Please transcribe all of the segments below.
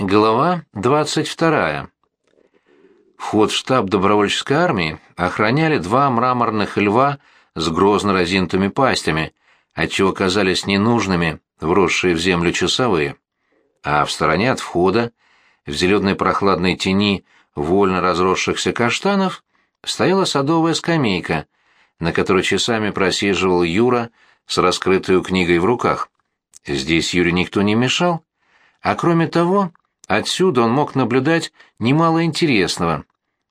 Глава 22. Вход в штаб добровольческой армии охраняли два мраморных льва с грозно разинутыми пастями, отчего казались ненужными вросшие в землю часовые. А в стороне от входа, в зеленой прохладной тени вольно разросшихся каштанов, стояла садовая скамейка, на которой часами просиживал Юра с раскрытой книгой в руках. Здесь Юре никто не мешал, а кроме того Отсюда он мог наблюдать немало интересного.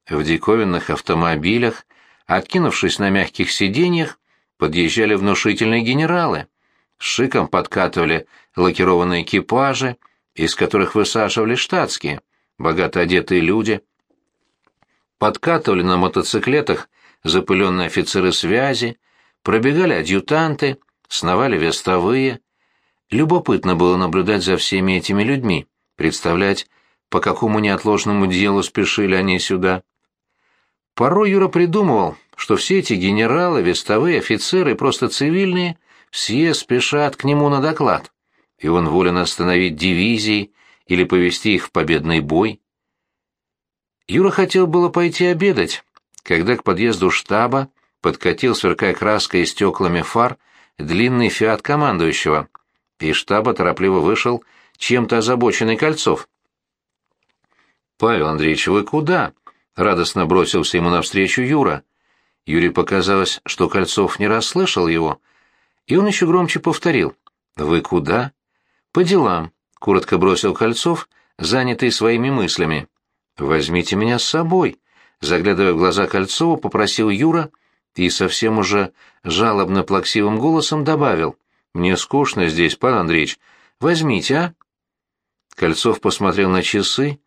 В диковинных автомобилях, откинувшись на мягких сиденьях, подъезжали внушительные генералы. Шиком подкатывали лакированные экипажи, из которых высаживали штатские, богато одетые люди. Подкатывали на мотоциклетах запыленные офицеры связи, пробегали адъютанты, сновали вестовые. Любопытно было наблюдать за всеми этими людьми представлять, по какому неотложному делу спешили они сюда. Порой Юра придумывал, что все эти генералы, вестовые, офицеры, просто цивильные, все спешат к нему на доклад, и он волен остановить дивизии или повести их в победный бой. Юра хотел было пойти обедать, когда к подъезду штаба подкатил, сверкая краской и стеклами фар, длинный фиат командующего. Из штаба торопливо вышел чем-то озабоченный Кольцов. «Павел Андреевич, вы куда?» — радостно бросился ему навстречу Юра. Юрий показалось, что Кольцов не расслышал его, и он еще громче повторил. «Вы куда?» «По делам», — коротко бросил Кольцов, занятый своими мыслями. «Возьмите меня с собой», — заглядывая в глаза Кольцова, попросил Юра и совсем уже жалобно-плаксивым голосом добавил. «Мне скучно здесь, Павел Андреевич. Возьмите, а?» Кольцов посмотрел на часы,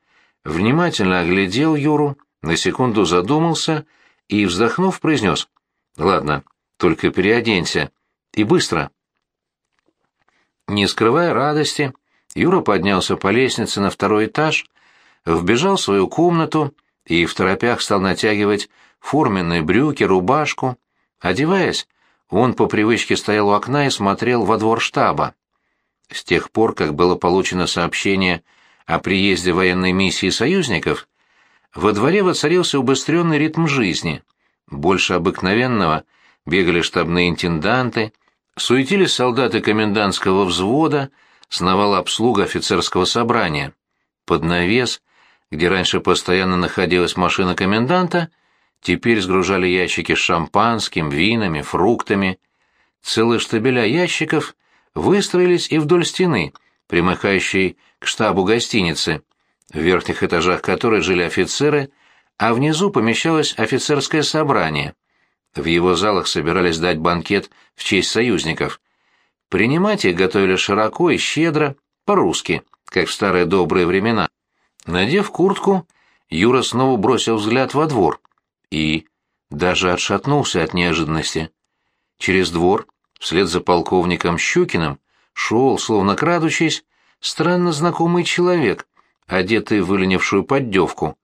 внимательно оглядел Юру, на секунду задумался и, вздохнув, произнес. «Ладно, только переоденься. И быстро». Не скрывая радости, Юра поднялся по лестнице на второй этаж, вбежал в свою комнату и в торопях стал натягивать форменные брюки, рубашку. Одеваясь, он по привычке стоял у окна и смотрел во двор штаба. С тех пор, как было получено сообщение о приезде военной миссии союзников, во дворе воцарился убыстренный ритм жизни. Больше обыкновенного бегали штабные интенданты, суетились солдаты комендантского взвода, сновала обслуга офицерского собрания. Под навес, где раньше постоянно находилась машина коменданта, теперь сгружали ящики с шампанским, винами, фруктами. Целые штабеля ящиков выстроились и вдоль стены, примыкающей к штабу гостиницы, в верхних этажах которой жили офицеры, а внизу помещалось офицерское собрание. В его залах собирались дать банкет в честь союзников. Принимать их готовили широко и щедро, по-русски, как в старые добрые времена. Надев куртку, Юра снова бросил взгляд во двор и даже отшатнулся от неожиданности. Через двор Вслед за полковником Щукиным шел, словно крадучись, странно знакомый человек, одетый в выленившую поддевку.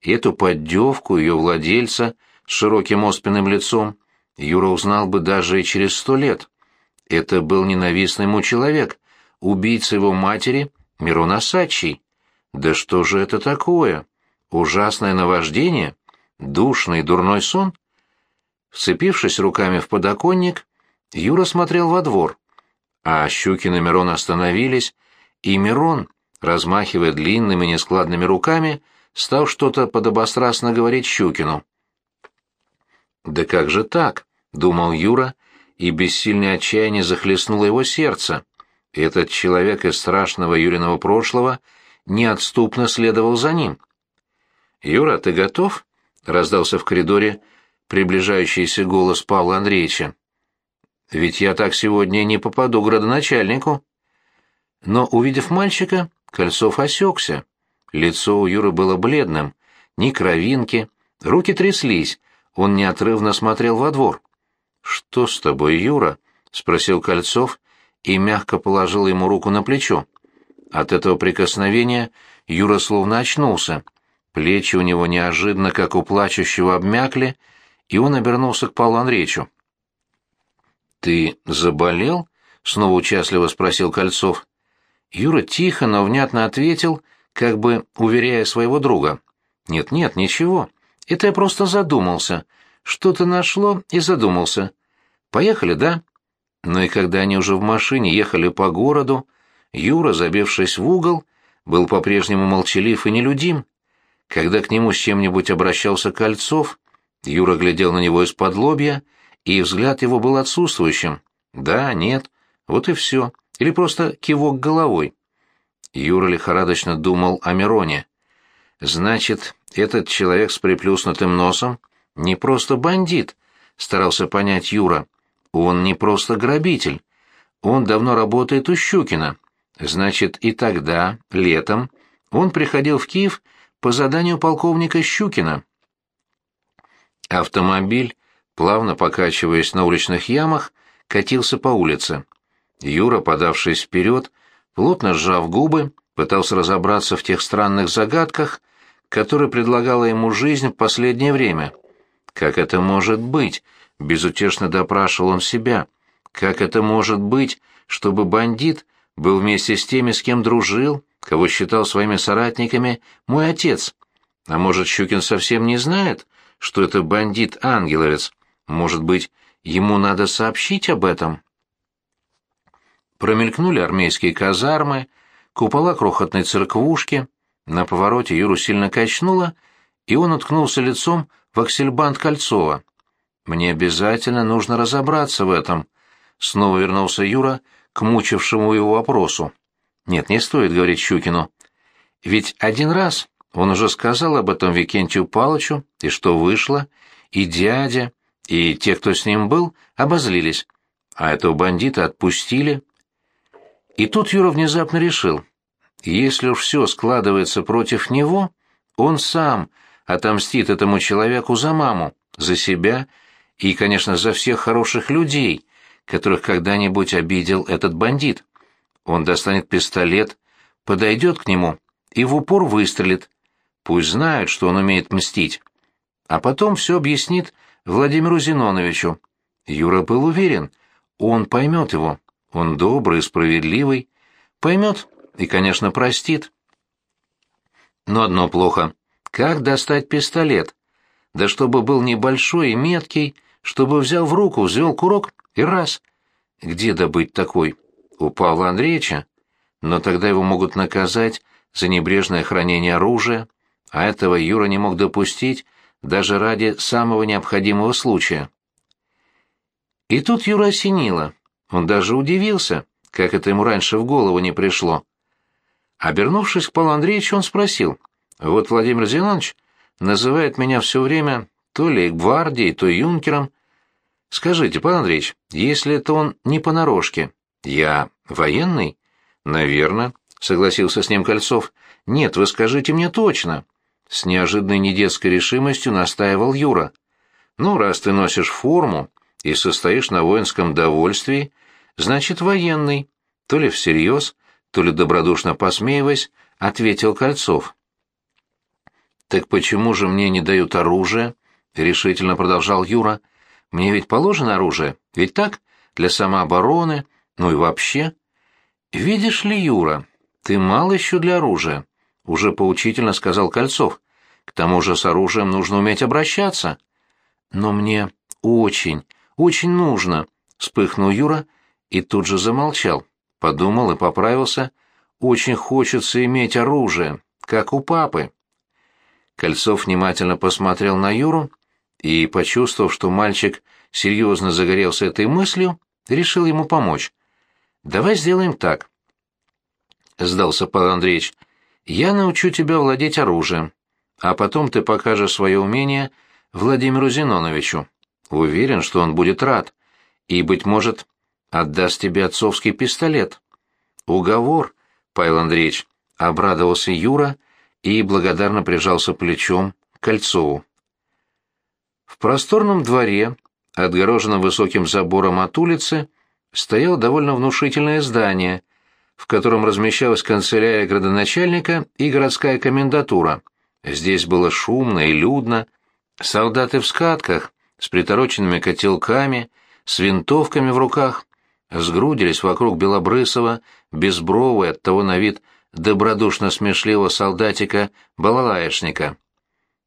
И эту поддевку ее владельца с широким оспенным лицом Юра узнал бы даже и через сто лет. Это был ненавистный ему человек, убийца его матери Мирон Осадчий. Да что же это такое? Ужасное наваждение? Душный дурной сон? Вцепившись руками в подоконник, Юра смотрел во двор, а Щукин и Мирон остановились, и Мирон, размахивая длинными нескладными руками, стал что-то подобострастно говорить Щукину. «Да как же так?» — думал Юра, и бессильное отчаяние захлестнуло его сердце. Этот человек из страшного Юриного прошлого неотступно следовал за ним. «Юра, ты готов?» — раздался в коридоре приближающийся голос Павла Андреевича. Ведь я так сегодня не попаду к градоначальнику. Но, увидев мальчика, Кольцов осекся. Лицо у Юры было бледным, ни кровинки, руки тряслись, он неотрывно смотрел во двор. «Что с тобой, Юра?» — спросил Кольцов и мягко положил ему руку на плечо. От этого прикосновения Юра словно очнулся. Плечи у него неожиданно, как у плачущего, обмякли, и он обернулся к Павлу Андреевичу. «Ты заболел?» — снова участливо спросил Кольцов. Юра тихо, но внятно ответил, как бы уверяя своего друга. «Нет-нет, ничего. Это я просто задумался. Что-то нашло и задумался. Поехали, да?» Но и когда они уже в машине ехали по городу, Юра, забившись в угол, был по-прежнему молчалив и нелюдим. Когда к нему с чем-нибудь обращался Кольцов, Юра глядел на него из-под лобья, и взгляд его был отсутствующим. Да, нет, вот и все. Или просто кивок головой. Юра лихорадочно думал о Мироне. Значит, этот человек с приплюснутым носом не просто бандит, старался понять Юра. Он не просто грабитель. Он давно работает у Щукина. Значит, и тогда, летом, он приходил в Киев по заданию полковника Щукина. Автомобиль, плавно покачиваясь на уличных ямах, катился по улице. Юра, подавшись вперед, плотно сжав губы, пытался разобраться в тех странных загадках, которые предлагала ему жизнь в последнее время. Как это может быть? Безутешно допрашивал он себя. Как это может быть, чтобы бандит был вместе с теми, с кем дружил, кого считал своими соратниками, мой отец? А может, Щукин совсем не знает, что это бандит-ангеловец? Может быть, ему надо сообщить об этом? Промелькнули армейские казармы, купола крохотной церквушки. На повороте Юру сильно качнуло, и он уткнулся лицом в аксельбант Кольцова. Мне обязательно нужно разобраться в этом. Снова вернулся Юра к мучившему его вопросу. Нет, не стоит говорить Щукину. Ведь один раз он уже сказал об этом Викентию Палычу, и что вышло, и дядя, и те, кто с ним был, обозлились, а этого бандита отпустили. И тут Юра внезапно решил, если уж все складывается против него, он сам отомстит этому человеку за маму, за себя и, конечно, за всех хороших людей, которых когда-нибудь обидел этот бандит. Он достанет пистолет, подойдет к нему и в упор выстрелит. Пусть знают, что он умеет мстить. А потом все объяснит Владимиру Зиноновичу. Юра был уверен, он поймет его. Он добрый справедливый. Поймет и, конечно, простит. Но одно плохо. Как достать пистолет? Да чтобы был небольшой и меткий, чтобы взял в руку, взвел курок и раз. Где добыть такой? У Павла Андреевича? Но тогда его могут наказать за небрежное хранение оружия, а этого Юра не мог допустить даже ради самого необходимого случая. И тут Юра осенило. Он даже удивился, как это ему раньше в голову не пришло. Обернувшись к Павлу Андреевичу, он спросил, «Вот Владимир Зинонович называет меня все время то ли гвардией, то юнкером. Скажите, Павел Андреевич, если это он не понарошке, я военный?» «Наверно», — согласился с ним Кольцов. «Нет, вы скажите мне точно». С неожиданной недетской решимостью настаивал Юра. «Ну, раз ты носишь форму и состоишь на воинском довольствии, значит, военный». То ли всерьез, то ли добродушно посмеиваясь, ответил Кольцов. «Так почему же мне не дают оружие?» — решительно продолжал Юра. «Мне ведь положено оружие, ведь так? Для самообороны, ну и вообще». «Видишь ли, Юра, ты мал еще для оружия», — уже поучительно сказал Кольцов. «К тому же с оружием нужно уметь обращаться». «Но мне очень, очень нужно», — вспыхнул Юра и тут же замолчал, подумал и поправился. «Очень хочется иметь оружие, как у папы». Кольцов внимательно посмотрел на Юру и, почувствовав, что мальчик серьезно загорелся этой мыслью, решил ему помочь. «Давай сделаем так», — сдался Павел Андреевич. «Я научу тебя владеть оружием, а потом ты покажешь свое умение Владимиру Зиноновичу. Уверен, что он будет рад и, быть может, отдаст тебе отцовский пистолет». «Уговор», — Павел Андреевич, — обрадовался Юра и благодарно прижался плечом к Кольцову. В просторном дворе, отгороженном высоким забором от улицы, стояло довольно внушительное здание, в котором размещалась канцелярия градоначальника и городская комендатура. Здесь было шумно и людно. Солдаты в скатках, с притороченными котелками, с винтовками в руках, сгрудились вокруг Белобрысова, безбровой, того на вид добродушно смешливого солдатика-балалаечника.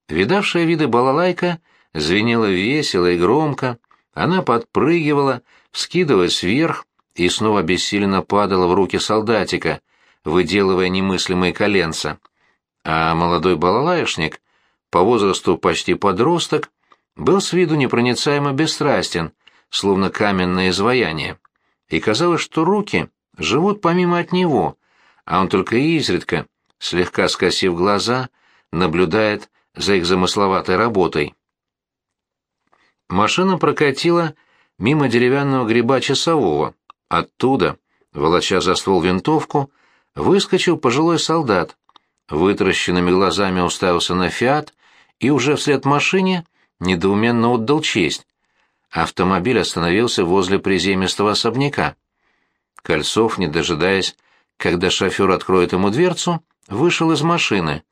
Видавшая виды балалайка звенела весело и громко, она подпрыгивала, вскидываясь вверх и снова бессиленно падала в руки солдатика, выделывая немыслимые коленца. А молодой балалаешник, по возрасту почти подросток, был с виду непроницаемо бесстрастен, словно каменное изваяние. И казалось, что руки живут помимо от него, а он только изредка, слегка скосив глаза, наблюдает за их замысловатой работой. Машина прокатила мимо деревянного гриба часового. Оттуда, волоча за ствол винтовку, выскочил пожилой солдат. Вытаращенными глазами уставился на «Фиат» и уже вслед машине недоуменно отдал честь. Автомобиль остановился возле приземистого особняка. Кольцов, не дожидаясь, когда шофер откроет ему дверцу, вышел из машины.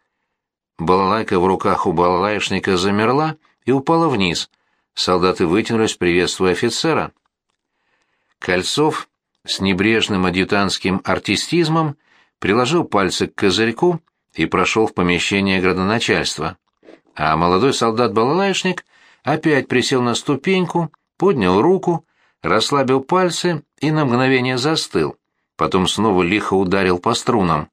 Балалайка в руках у балалайшника замерла и упала вниз. Солдаты вытянулись, приветствуя офицера. Кольцов с небрежным адъютантским артистизмом приложил пальцы к козырьку и прошел в помещение градоначальства. А молодой солдат-балалайшник опять присел на ступеньку, поднял руку, расслабил пальцы и на мгновение застыл, потом снова лихо ударил по струнам.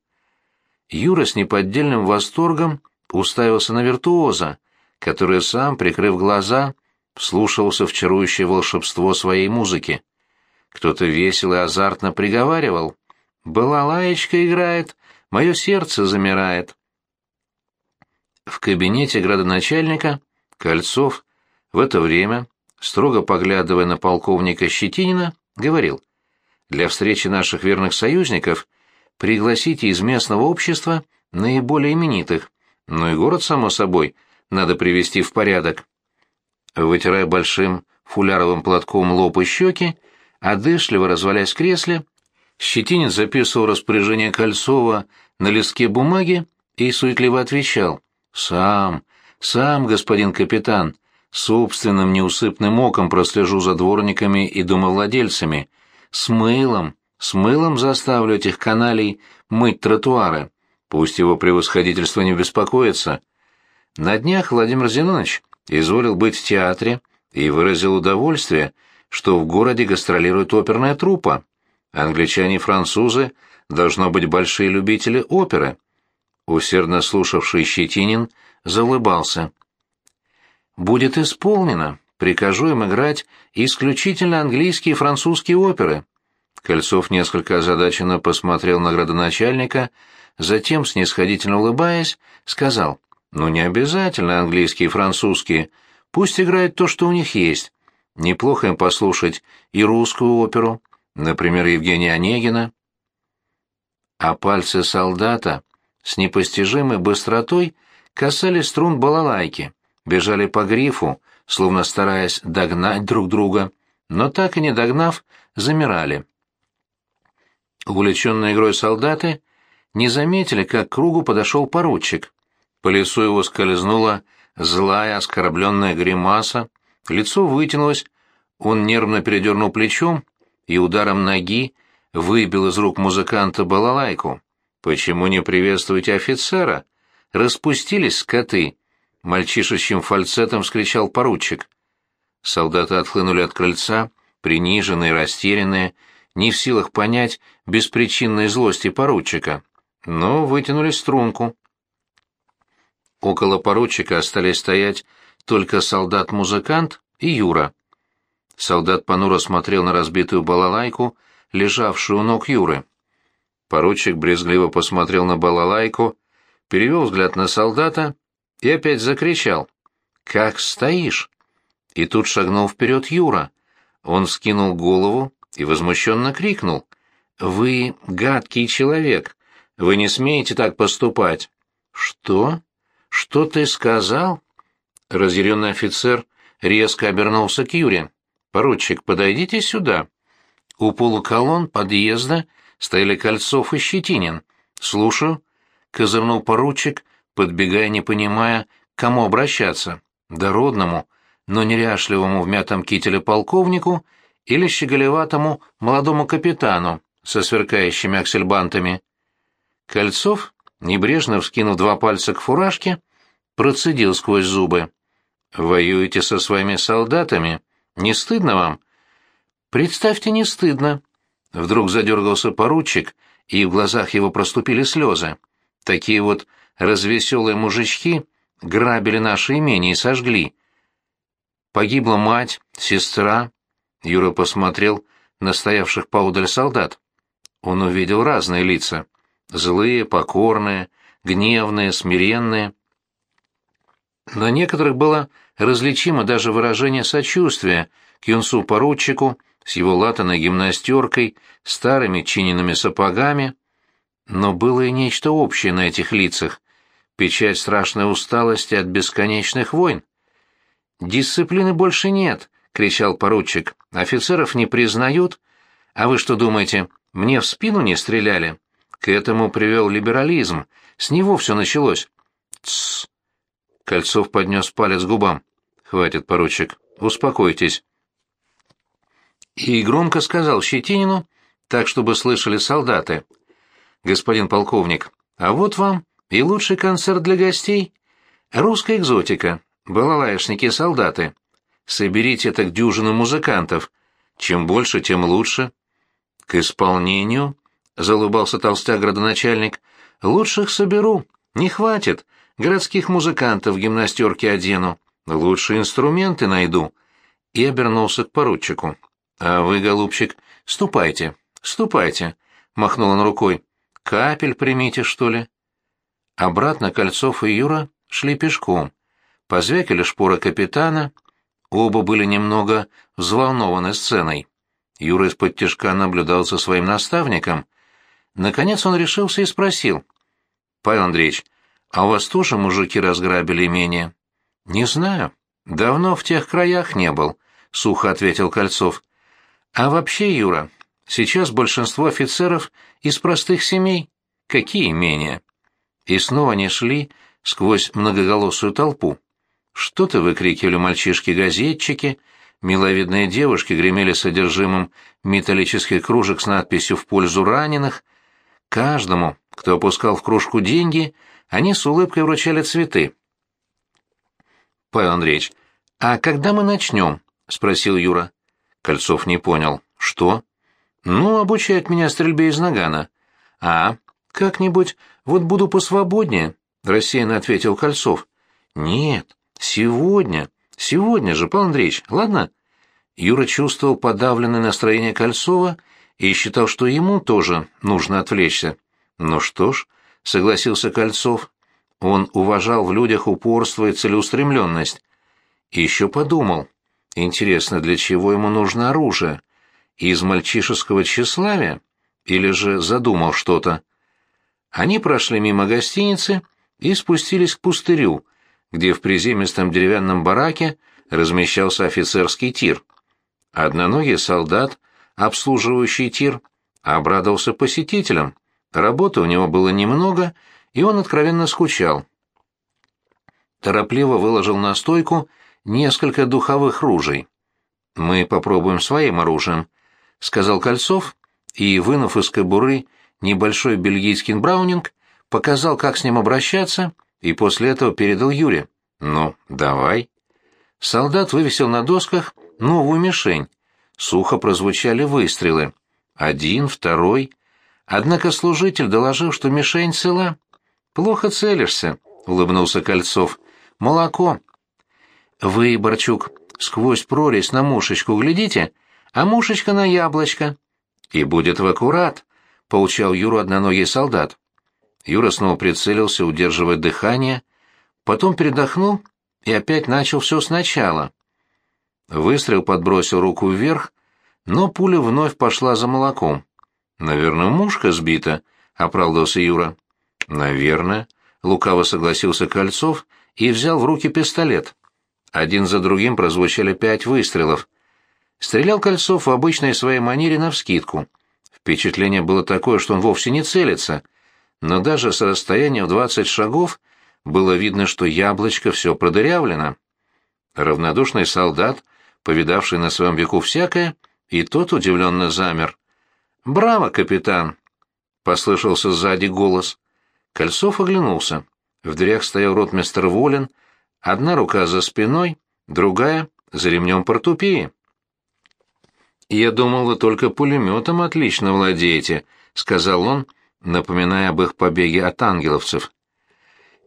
Юра с неподдельным восторгом уставился на виртуоза, который сам, прикрыв глаза, вслушивался в чарующее волшебство своей музыки. Кто-то весело и азартно приговаривал. «Была лаечка играет, мое сердце замирает». В кабинете градоначальника Кольцов в это время, строго поглядывая на полковника Щетинина, говорил, «Для встречи наших верных союзников пригласите из местного общества наиболее именитых, ну и город, само собой, надо привести в порядок». Вытирая большим фуляровым платком лоб и щеки, одышливо развалясь в кресле, Щетинин записывал распоряжение Кольцова на листке бумаги и суетливо отвечал «Сам, сам, господин капитан, собственным неусыпным оком прослежу за дворниками и домовладельцами. С мылом, с мылом заставлю этих каналей мыть тротуары. Пусть его превосходительство не беспокоится. На днях Владимир Зинонович изволил быть в театре и выразил удовольствие, что в городе гастролирует оперная труппа. Англичане и французы должно быть большие любители оперы. Усердно слушавший Щетинин заулыбался будет исполнено. Прикажу им играть исключительно английские и французские оперы. Кольцов несколько озадаченно посмотрел на градоначальника, затем, снисходительно улыбаясь, сказал, «Ну, не обязательно английские и французские. Пусть играют то, что у них есть. Неплохо им послушать и русскую оперу, например, Евгения Онегина». А пальцы солдата с непостижимой быстротой касались струн балалайки бежали по грифу, словно стараясь догнать друг друга, но так и не догнав, замирали. Увлеченные игрой солдаты не заметили, как к кругу подошел поручик. По лицу его скользнула злая, оскорбленная гримаса, лицо вытянулось, он нервно передернул плечом и ударом ноги выбил из рук музыканта балалайку. «Почему не приветствуете офицера? Распустились скоты!» — мальчишечьим фальцетом вскричал поручик. Солдаты отхлынули от крыльца, приниженные, растерянные, не в силах понять беспричинной злости поручика, но вытянули струнку. Около поручика остались стоять только солдат-музыкант и Юра. Солдат понуро смотрел на разбитую балалайку, лежавшую у ног Юры. Поручик брезгливо посмотрел на балалайку, перевел взгляд на солдата и опять закричал. «Как стоишь?» И тут шагнул вперед Юра. Он скинул голову и возмущенно крикнул. «Вы гадкий человек! Вы не смеете так поступать!» «Что? Что ты сказал?» Разъяренный офицер резко обернулся к Юре. «Поручик, подойдите сюда». У полуколонн подъезда стояли Кольцов и Щетинин. «Слушаю», — козырнул поручик, подбегая, не понимая, к кому обращаться, дородному, но неряшливому в мятом кителе полковнику или щеголеватому молодому капитану со сверкающими аксельбантами. Кольцов, небрежно вскинув два пальца к фуражке, процедил сквозь зубы. «Воюете со своими солдатами? Не стыдно вам?» «Представьте, не стыдно». Вдруг задергался поручик, и в глазах его проступили слезы. Такие вот развеселые мужички грабили наше имение и сожгли. Погибла мать, сестра. Юра посмотрел на стоявших поудаль солдат. Он увидел разные лица. Злые, покорные, гневные, смиренные. На некоторых было различимо даже выражение сочувствия к юнцу-поручику с его латаной гимнастеркой, старыми чиненными сапогами. Но было и нечто общее на этих лицах — печать страшной усталости от бесконечных войн. «Дисциплины больше нет», — кричал поручик. «Офицеров не признают. А вы что думаете, мне в спину не стреляли? К этому привел либерализм. С него все началось». «Тссс!» Кольцов поднес палец губам. «Хватит, поручик. Успокойтесь». И громко сказал Щетинину, так, чтобы слышали солдаты. «Господин полковник, а вот вам и лучший концерт для гостей. Русская экзотика балалаишники-солдаты. Соберите так дюжину музыкантов. Чем больше, тем лучше. К исполнению, — залыбался толстяк градоначальник, — лучших соберу. Не хватит. Городских музыкантов в гимнастерке одену. Лучшие инструменты найду. И обернулся к поручику. А вы, голубчик, ступайте, ступайте, — махнул он рукой. Капель примите, что ли? Обратно Кольцов и Юра шли пешком позвякали шпоры капитана, оба были немного взволнованы сценой. Юра из-под тяжка наблюдал за своим наставником. Наконец он решился и спросил. «Павел Андреевич, а у вас тоже мужики разграбили имение?» «Не знаю. Давно в тех краях не был», — сухо ответил Кольцов. «А вообще, Юра, сейчас большинство офицеров из простых семей. Какие имения?» И снова они шли сквозь многоголосую толпу. Что-то выкрикивали мальчишки-газетчики, миловидные девушки гремели содержимым металлических кружек с надписью «В пользу раненых». Каждому, кто опускал в кружку деньги, они с улыбкой вручали цветы. «Павел Андреевич, а когда мы начнем?» — спросил Юра. Кольцов не понял. «Что?» «Ну, обучать меня стрельбе из нагана». «А, как-нибудь, вот буду посвободнее», — рассеянно ответил Кольцов. «Нет, «Сегодня, сегодня же, Павел Андреевич, ладно?» Юра чувствовал подавленное настроение Кольцова и считал, что ему тоже нужно отвлечься. «Ну что ж», — согласился Кольцов, — он уважал в людях упорство и целеустремленность. И еще подумал, интересно, для чего ему нужно оружие? Из мальчишеского тщеславия? Или же задумал что-то? Они прошли мимо гостиницы и спустились к пустырю — где в приземистом деревянном бараке размещался офицерский тир. Одноногий солдат, обслуживающий тир, обрадовался посетителям. Работы у него было немного, и он откровенно скучал. Торопливо выложил на стойку несколько духовых ружей. «Мы попробуем своим оружием», — сказал Кольцов, и, вынув из кобуры небольшой бельгийский браунинг, показал, как с ним обращаться — и после этого передал Юре. «Ну, давай». Солдат вывесил на досках новую мишень. Сухо прозвучали выстрелы. Один, второй. Однако служитель доложил, что мишень цела. «Плохо целишься», — улыбнулся Кольцов. «Молоко». «Вы, Борчук, сквозь прорезь на мушечку глядите, а мушечка на яблочко». «И будет в аккурат», — поучал Юру одноногий солдат. Юра снова прицелился, удерживая дыхание, потом передохнул и опять начал все сначала. Выстрел подбросил руку вверх, но пуля вновь пошла за молоком. «Наверное, мушка сбита», — оправдался Юра. «Наверное», — лукаво согласился Кольцов и взял в руки пистолет. Один за другим прозвучали пять выстрелов. Стрелял Кольцов в обычной своей манере навскидку. Впечатление было такое, что он вовсе не целится — но даже с расстояния в двадцать шагов было видно, что яблочко все продырявлено. Равнодушный солдат, повидавший на своем веку всякое, и тот удивленно замер. «Браво, капитан!» послышался сзади голос. Кольцов оглянулся. В дверях стоял ротмистр Волин, одна рука за спиной, другая — за ремнем портупеи. «Я думал, вы только пулеметом отлично владеете», — сказал он, напоминая об их побеге от ангеловцев.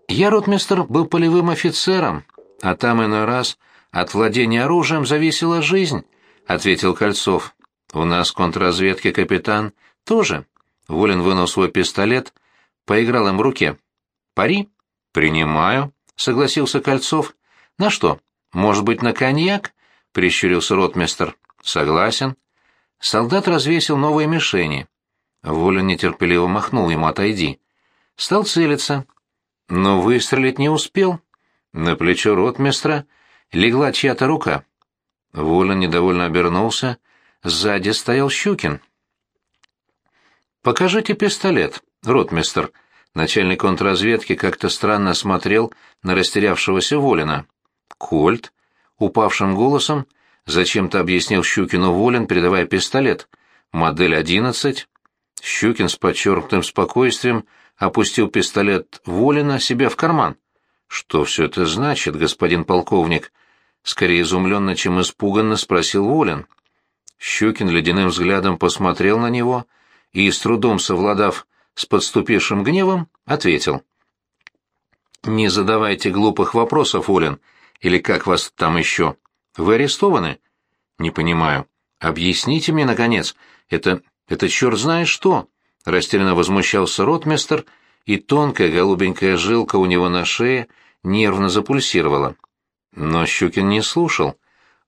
«Я, ротмистр, был полевым офицером, а там иной раз от владения оружием зависела жизнь», — ответил Кольцов. «У нас контрразведки капитан тоже». Волин вынул свой пистолет, поиграл им в руке. «Пари?» «Принимаю», — согласился Кольцов. «На что? Может быть, на коньяк?» — прищурился ротмистр. «Согласен». Солдат развесил новые мишени. Волин нетерпеливо махнул ему «отойди». Стал целиться, но выстрелить не успел. На плечо ротмистра легла чья-то рука. Волин недовольно обернулся. Сзади стоял Щукин. «Покажите пистолет, ротмистр». Начальник контрразведки как-то странно смотрел на растерявшегося Волина. «Кольт?» — упавшим голосом зачем-то объяснил Щукину Волин, передавая пистолет. «Модель одиннадцать». Щукин с подчеркнутым спокойствием опустил пистолет Волина себе в карман. «Что все это значит, господин полковник?» Скорее изумленно, чем испуганно спросил Волин. Щукин ледяным взглядом посмотрел на него — и, с трудом совладав с подступившим гневом, ответил. «Не задавайте глупых вопросов, Олен, или как вас там еще? Вы арестованы?» «Не понимаю. Объясните мне, наконец, это... это черт знает что!» Растерянно возмущался ротмистер, и тонкая голубенькая жилка у него на шее нервно запульсировала. Но Щукин не слушал.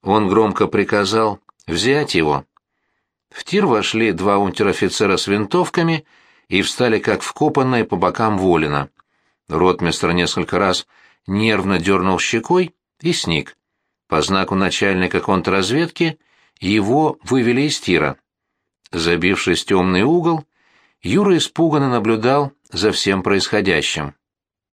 Он громко приказал взять его. В тир вошли два унтер-офицера с винтовками и встали как вкопанные по бокам Волина. Ротмистр несколько раз нервно дернул щекой и сник. По знаку начальника контрразведки его вывели из тира. Забившись в темный угол, Юра испуганно наблюдал за всем происходящим.